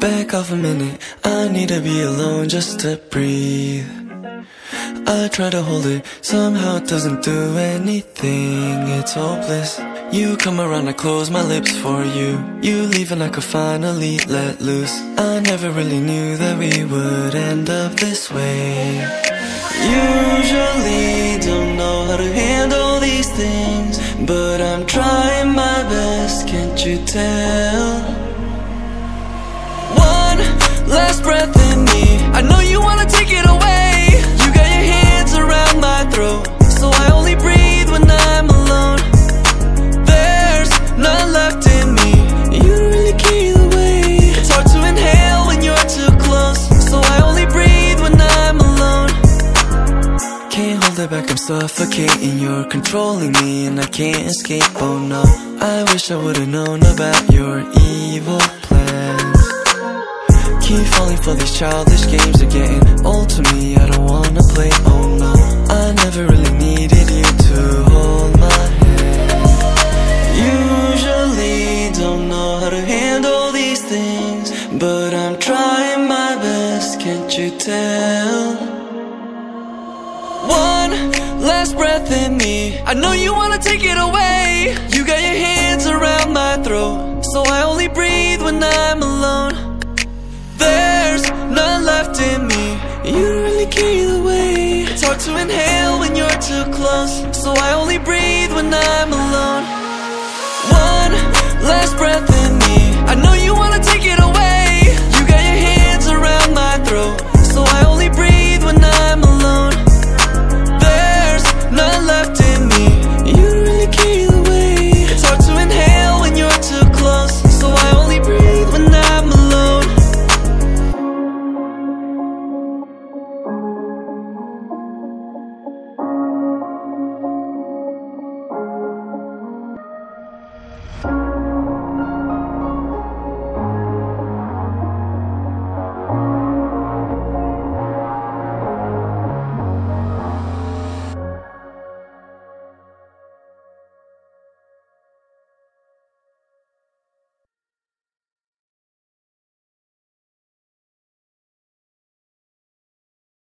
Back off a minute, I need to be alone just to breathe. I try to hold it, somehow it doesn't do anything, it's hopeless. You come around, I close my lips for you. You leave and I could finally let loose. I never really knew that we would end up this way. Usually don't know how to handle these things, but I'm trying my best, can't you tell? Last breath in me, I know you wanna take it away. You got your hands around my throat, so I only breathe when I'm alone. There's none left in me, you don't really carry the weight. It's hard to inhale when you're too close, so I only breathe when I'm alone. Can't hold it back, I'm suffocating. You're controlling me, and I can't escape. Oh no, I wish I would've known about your evil plans. Keep falling for these childish games, they're getting old to me. I don't wanna play. Oh no, I never really needed you to hold my hand. Usually don't know how to handle these things, but I'm trying my best. Can't you tell? One last breath in me. I know you wanna take it away. You got your hands around my throat, so I only breathe when I'm alone. Carry the weight. It's hard to inhale when you're too close, so I only breathe when I'm alone.